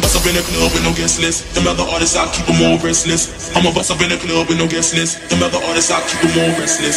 bust up in the club with no guest list. Them other artists I keep them all restless. I'm a bust up in the club with no guest list. Them other artists I keep them all restless.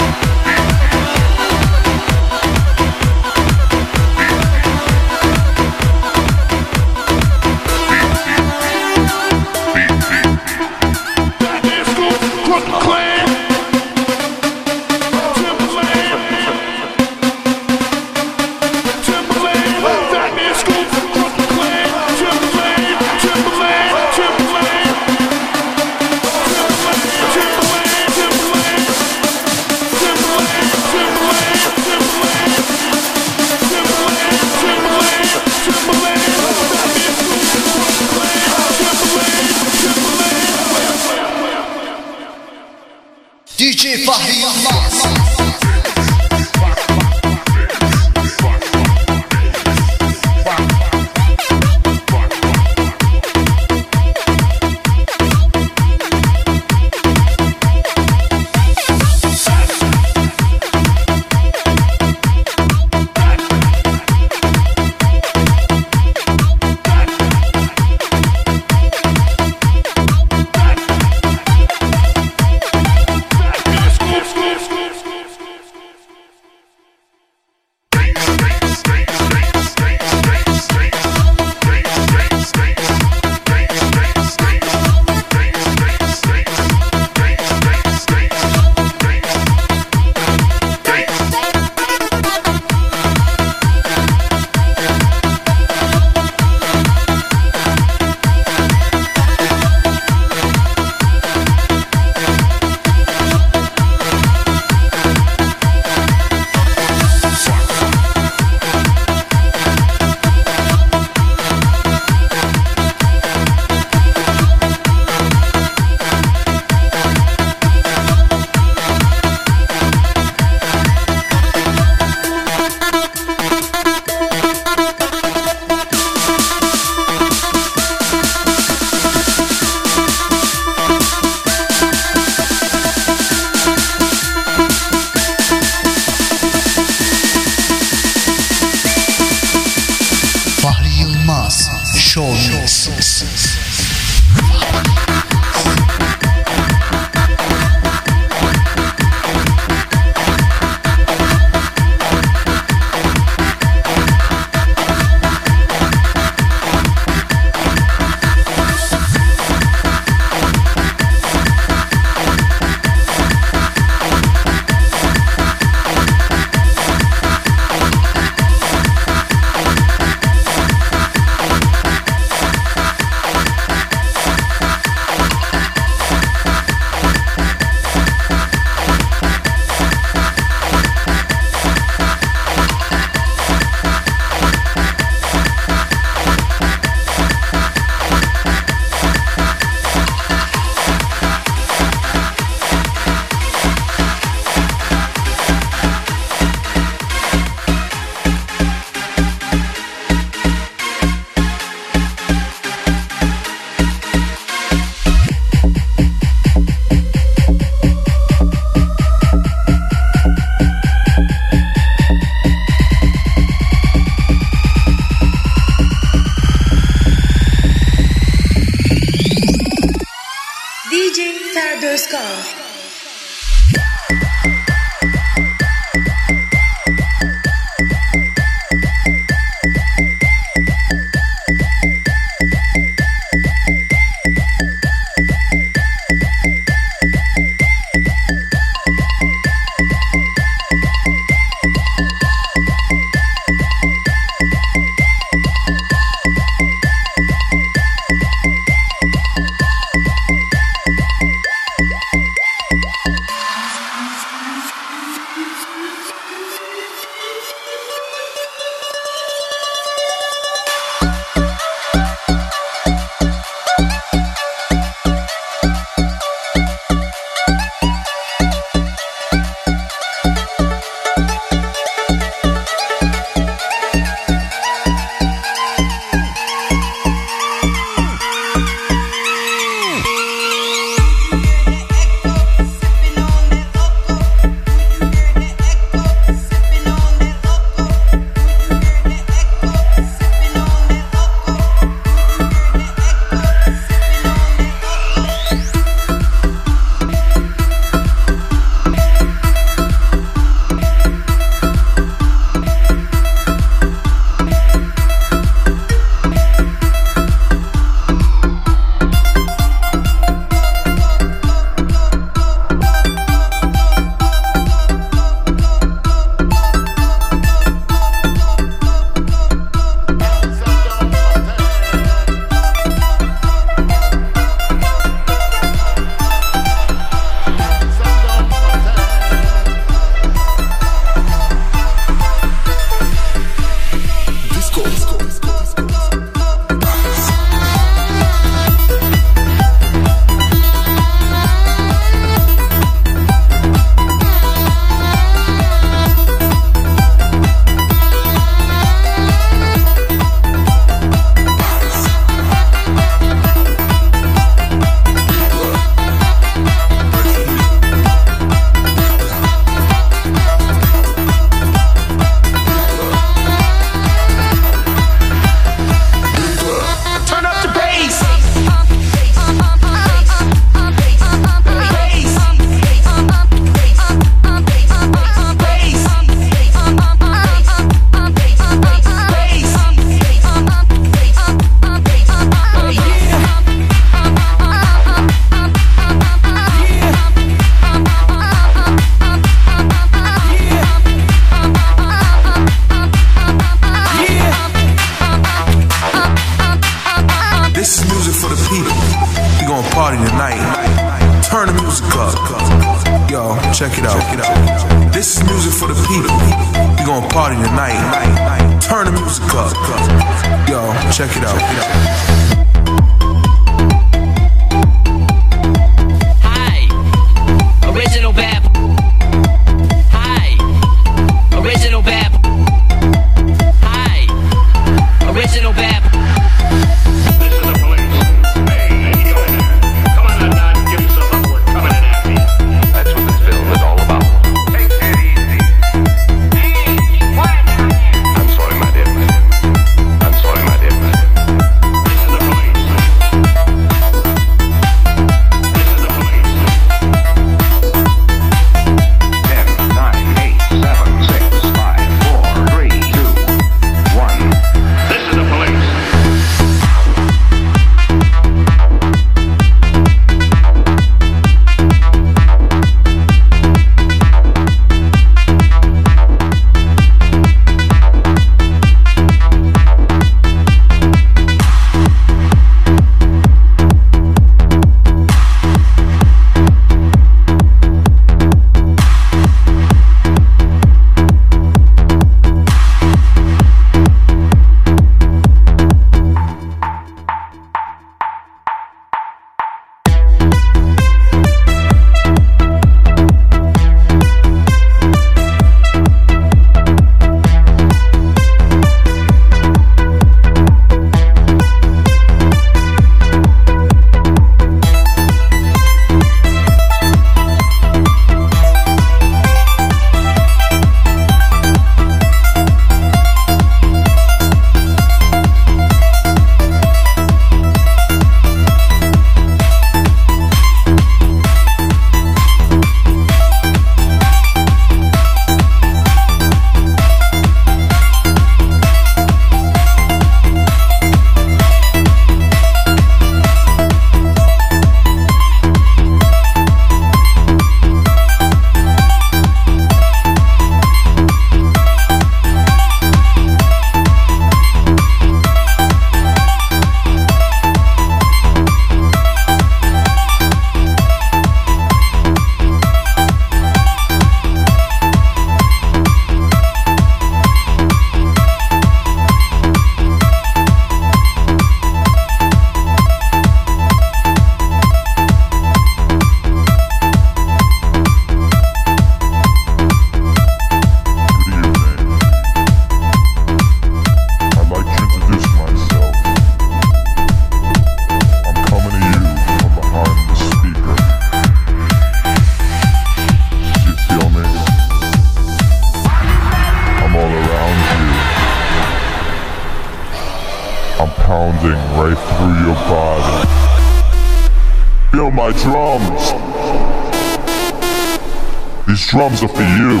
Drums are for you,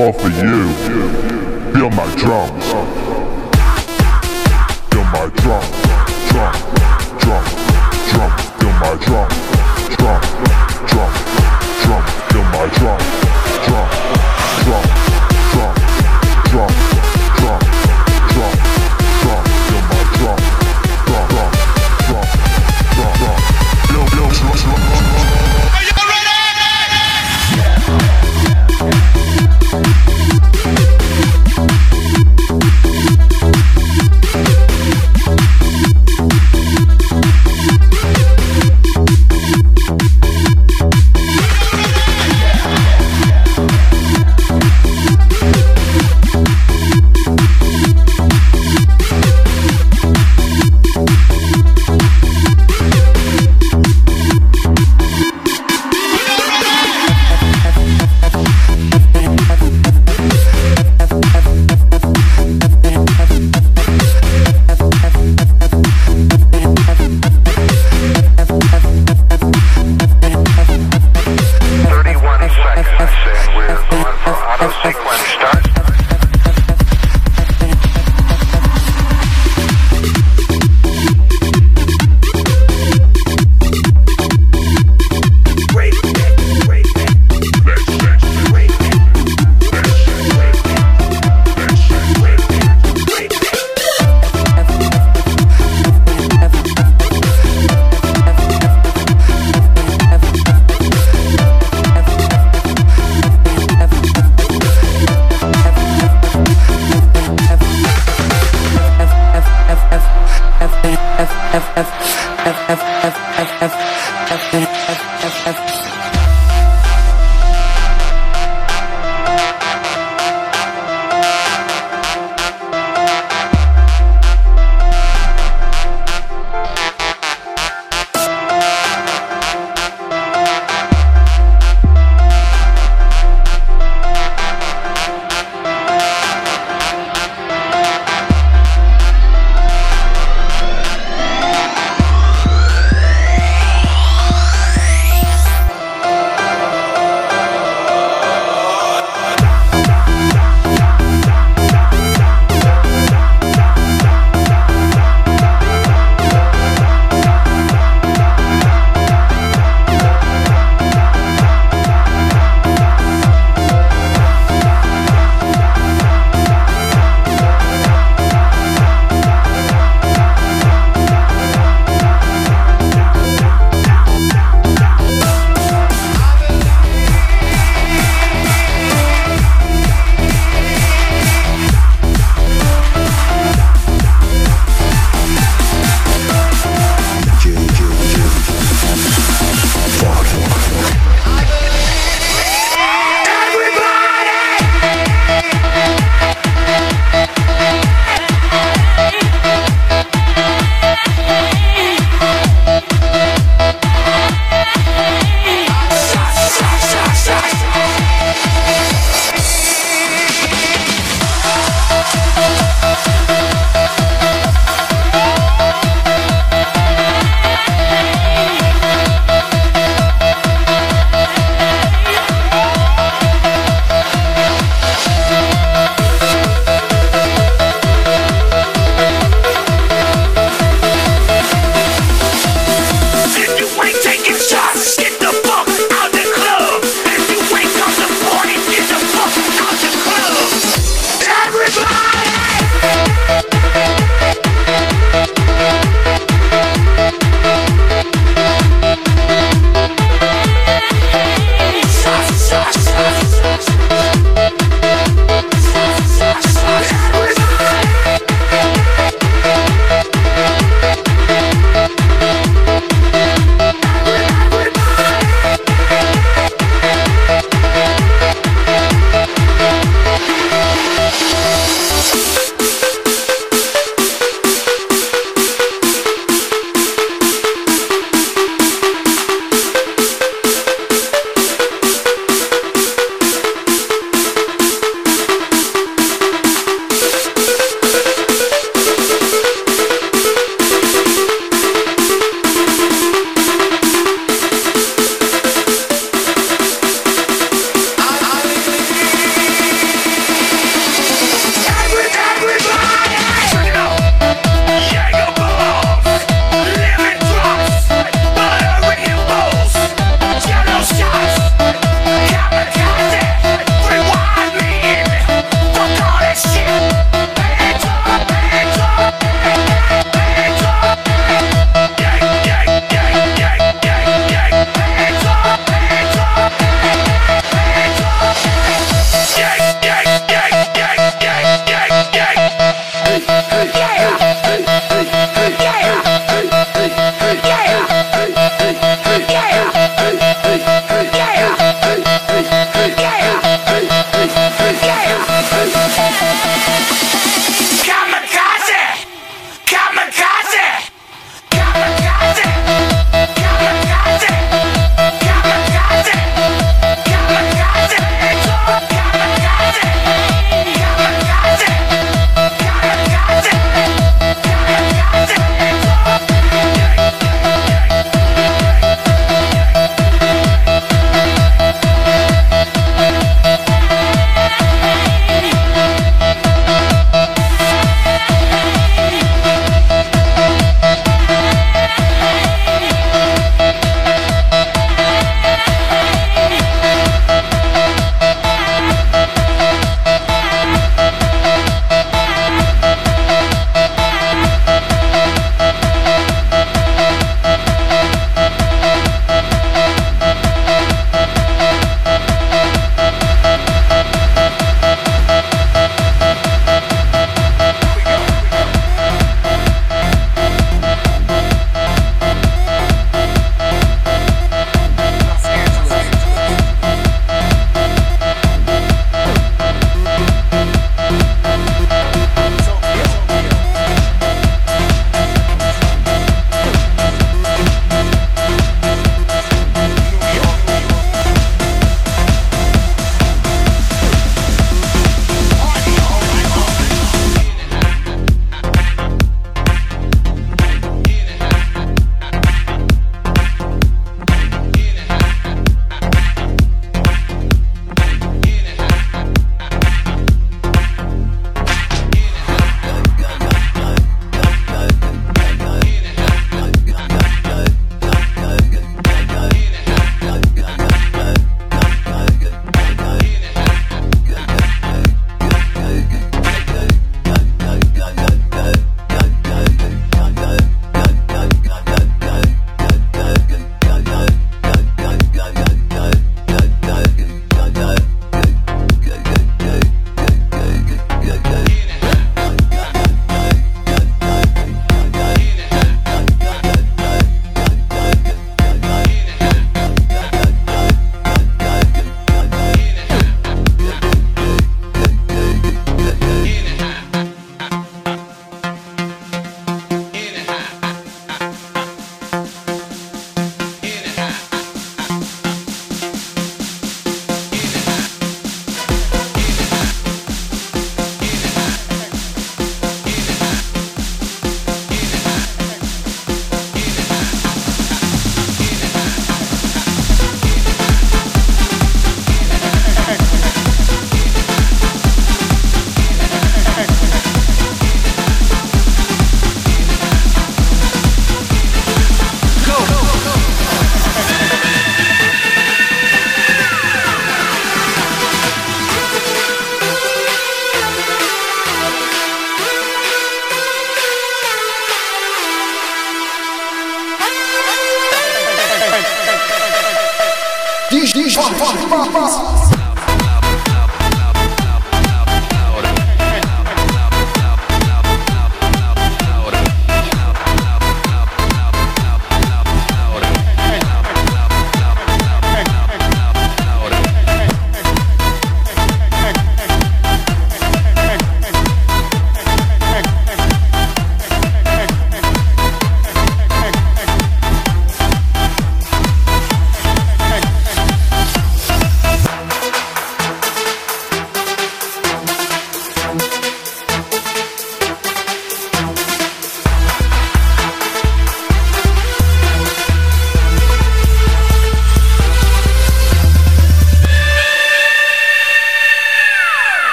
all for you. Feel my drums. Feel my drum, drum, drum, drum. Feel my drum, drum, drum, drum. Feel my drum,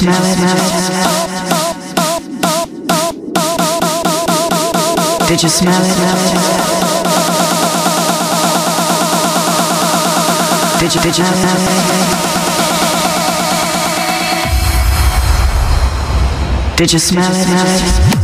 smell it? Did you smell it? Did you, did you smell it? Did you smell it?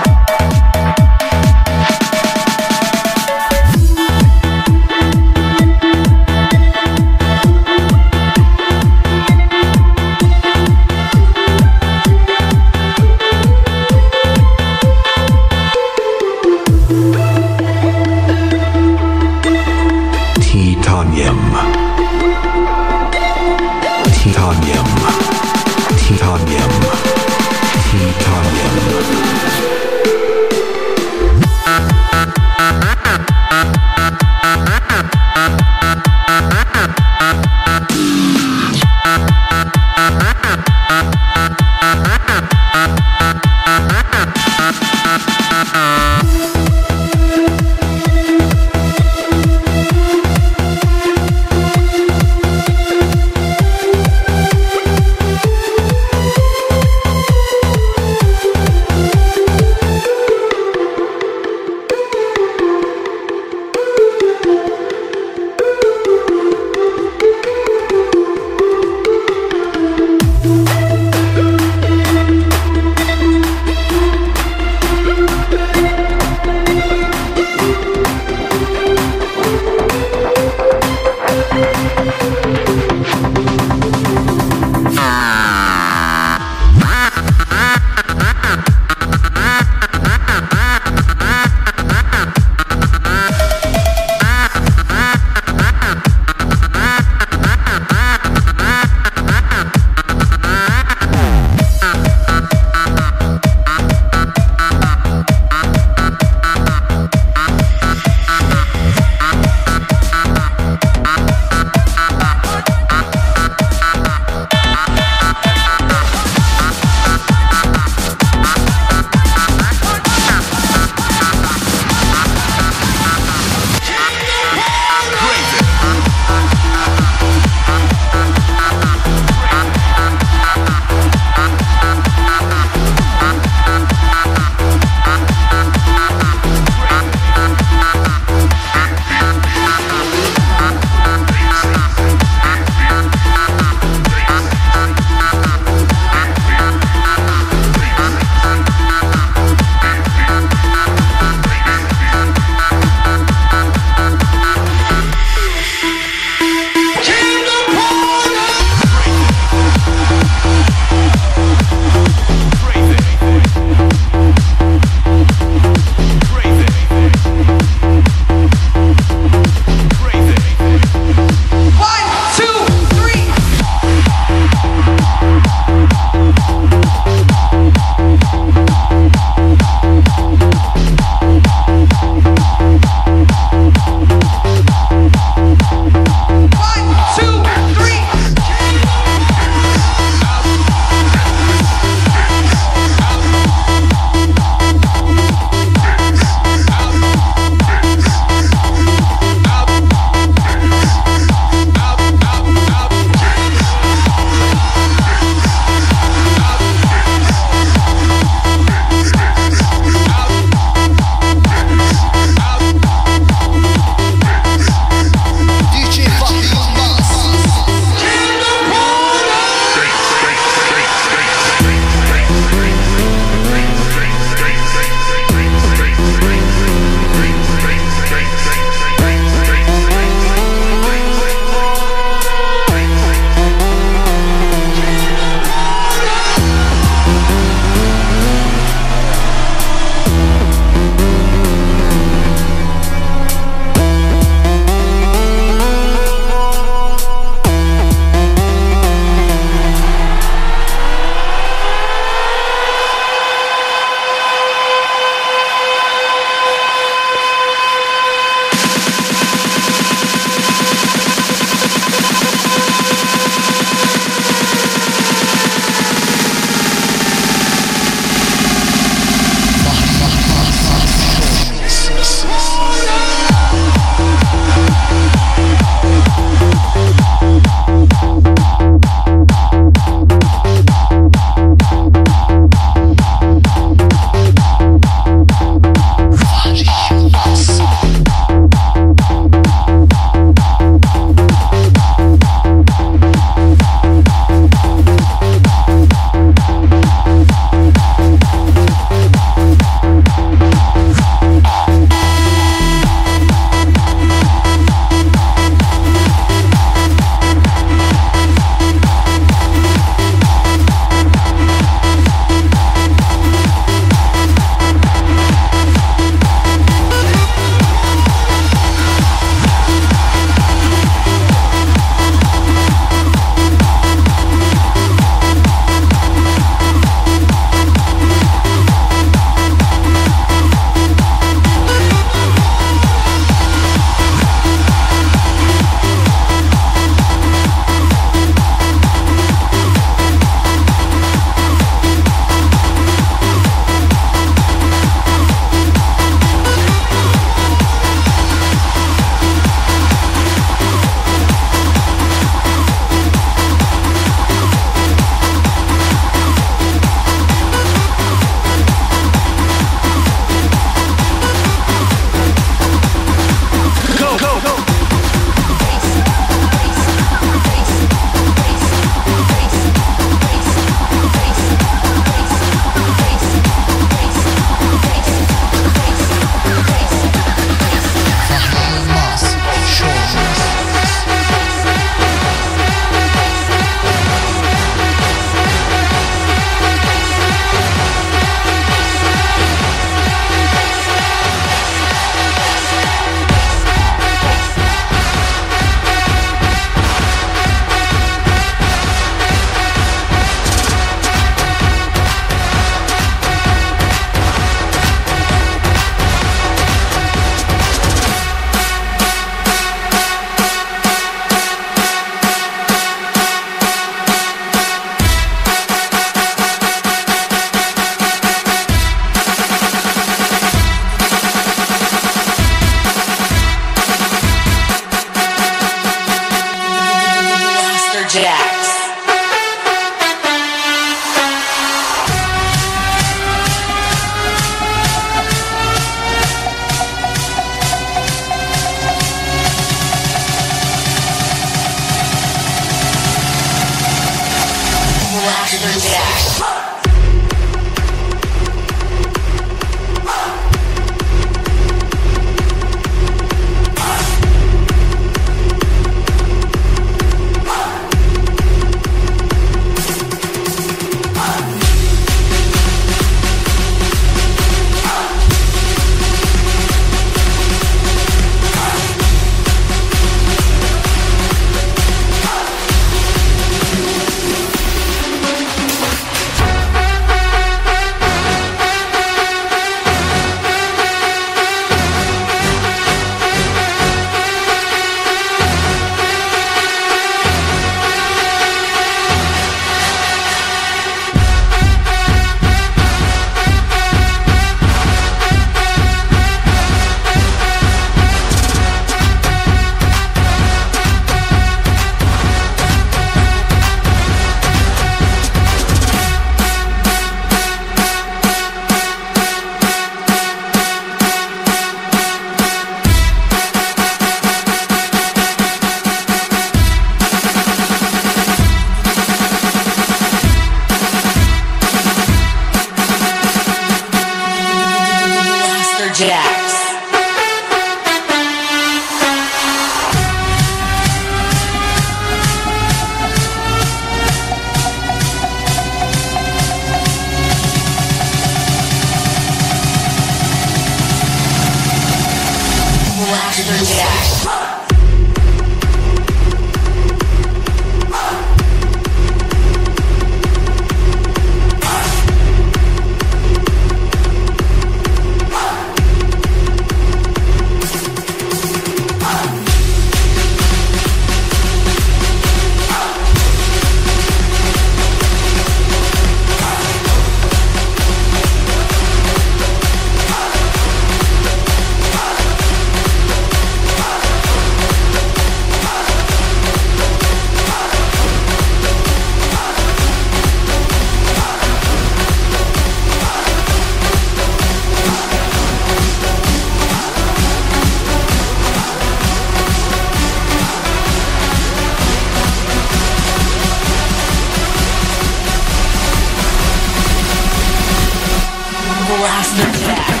Master Black.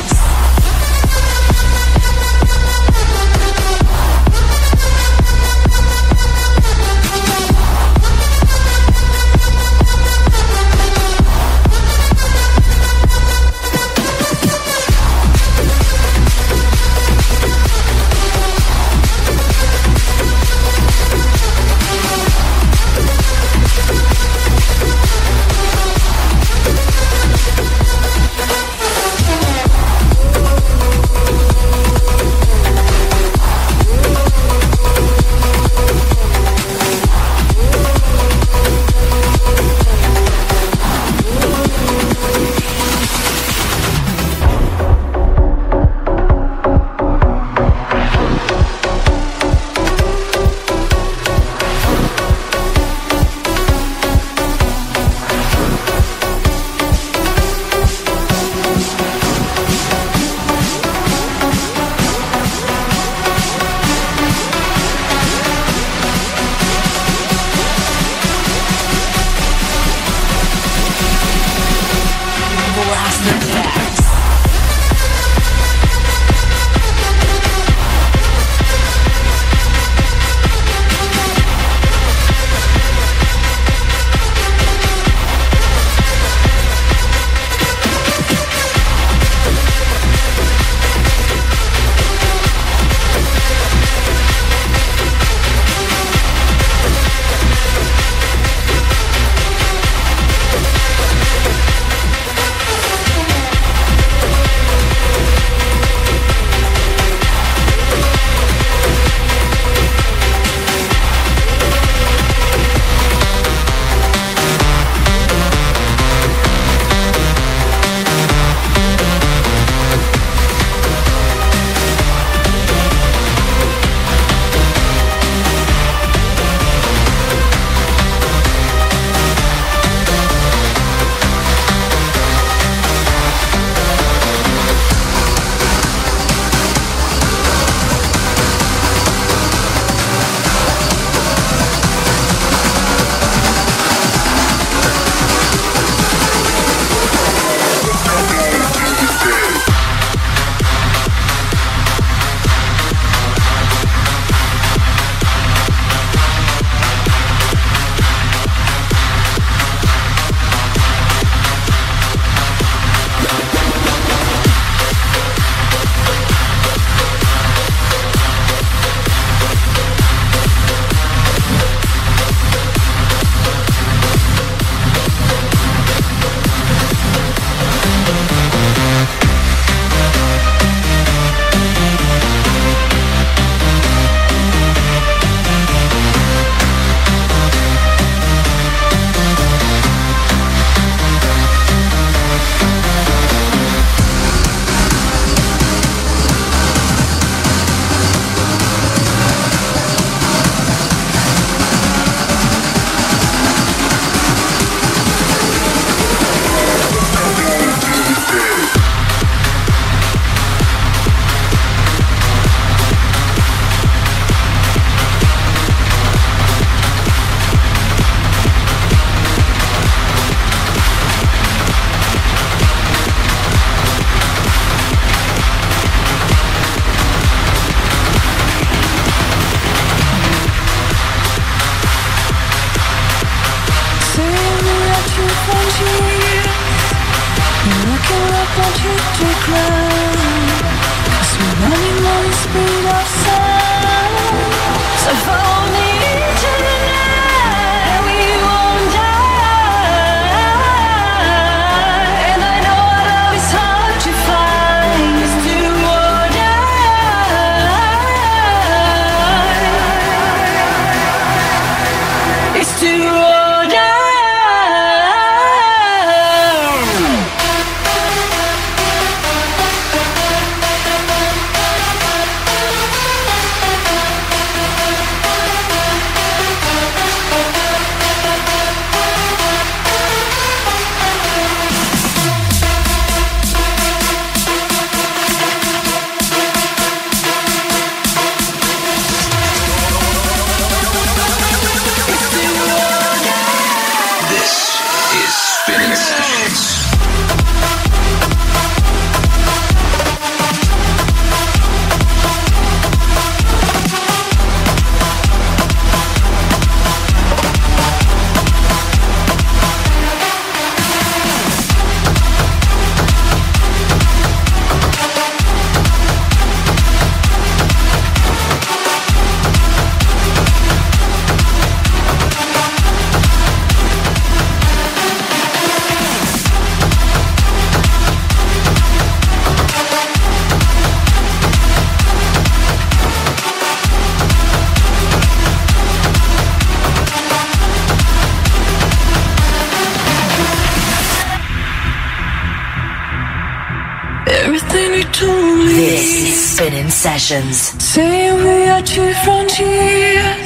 Sessions. Saying we are two frontiers.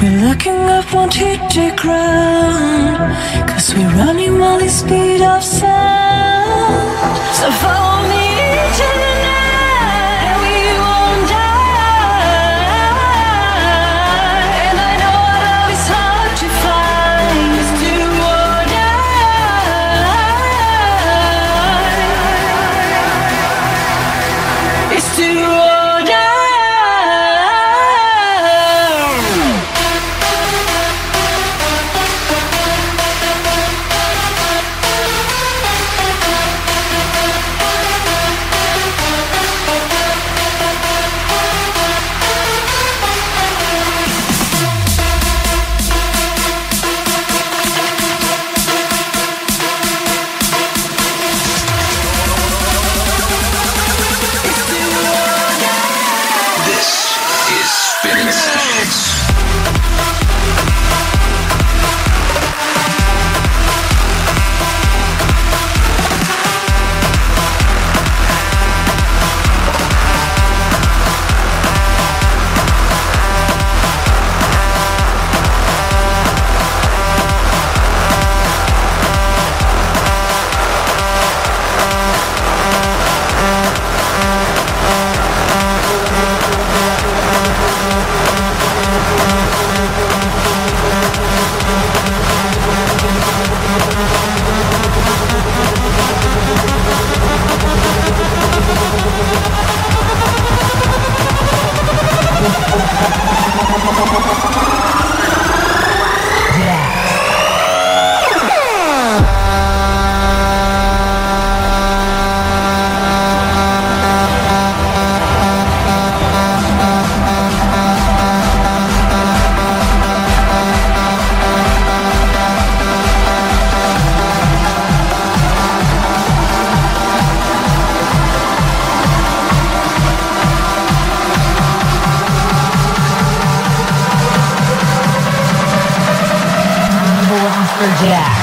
We're looking up one to ground. Cause we're running while the speed of sound. So follow me Yeah.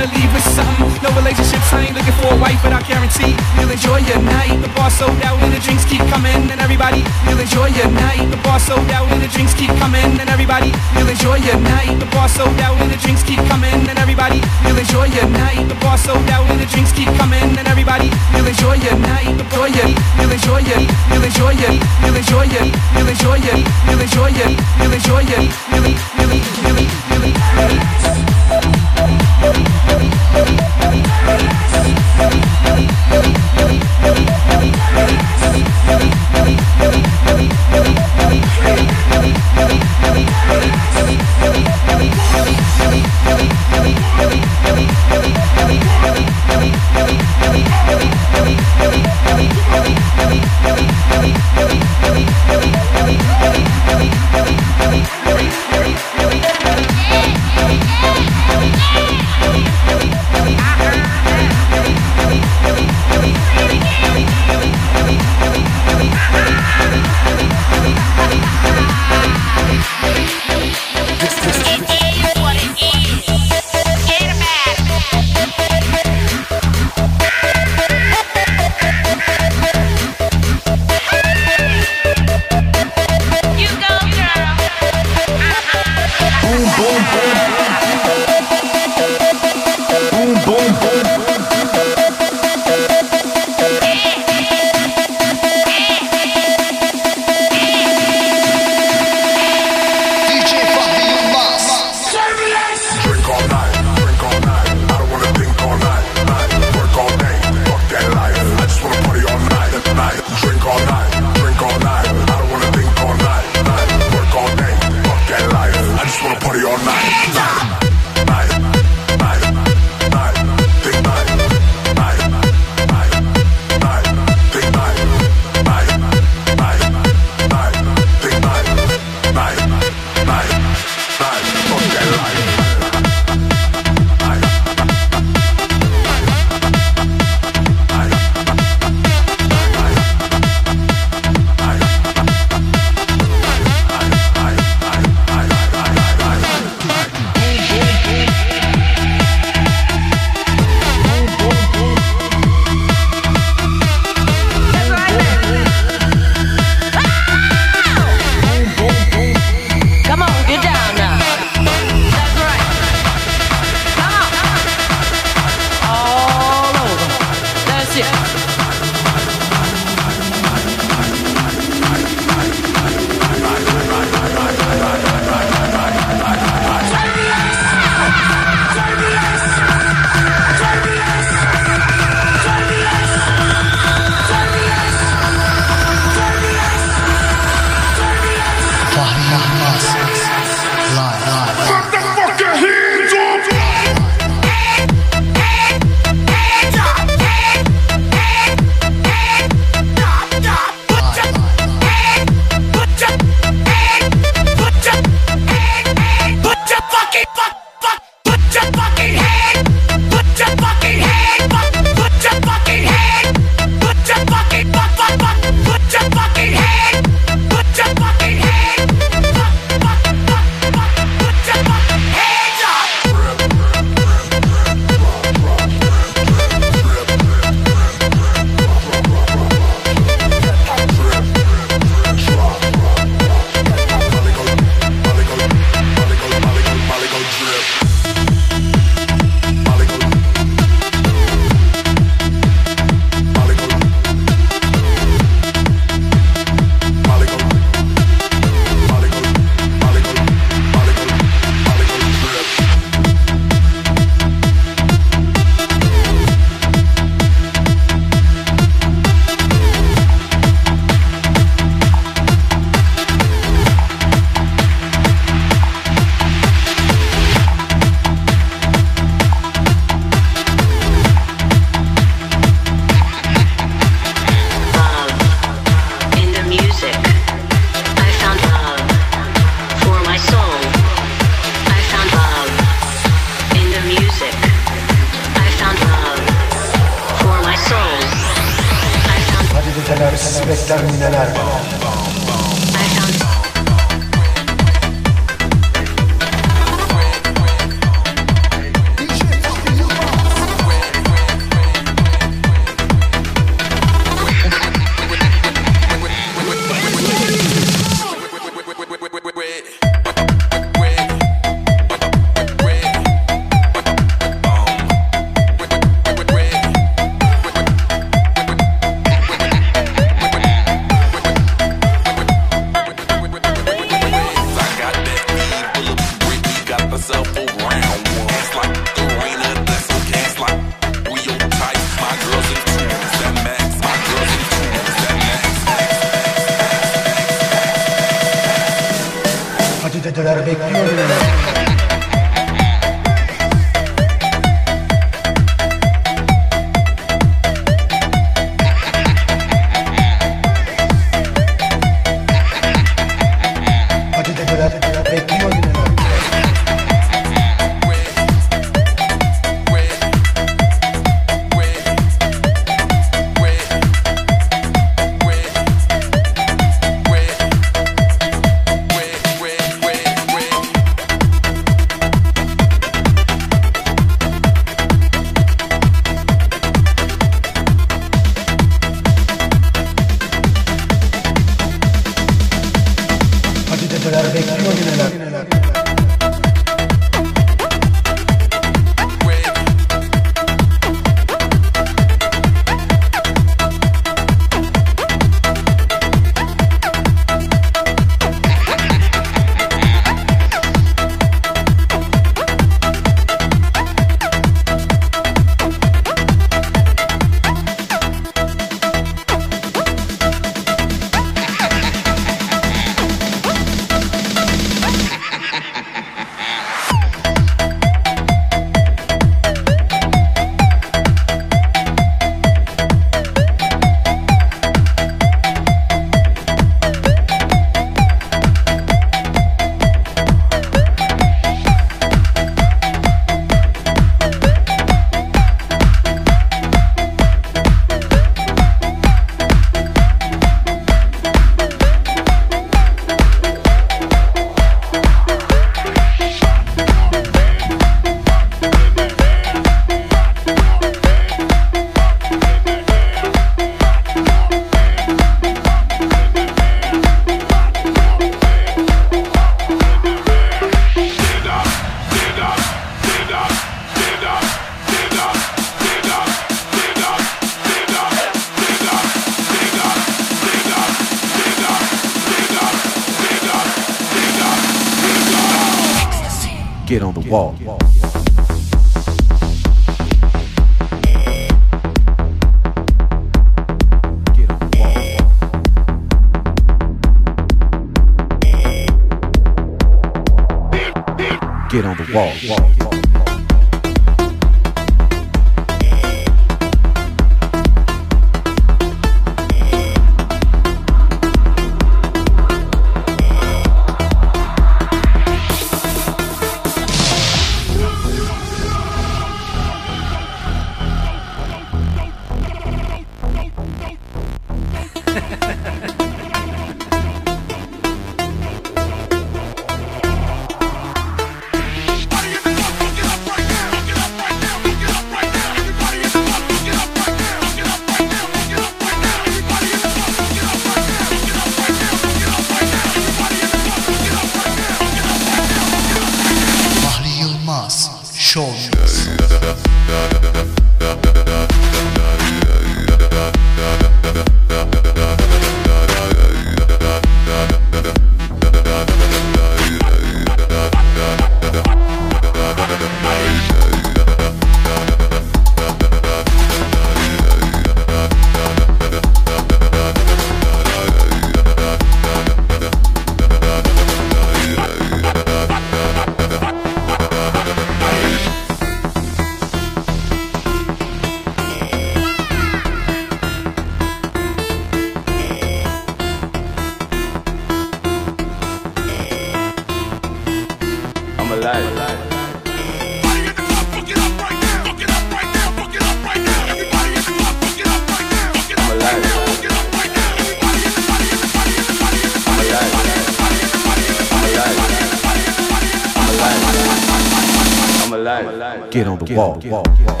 Get on the wall.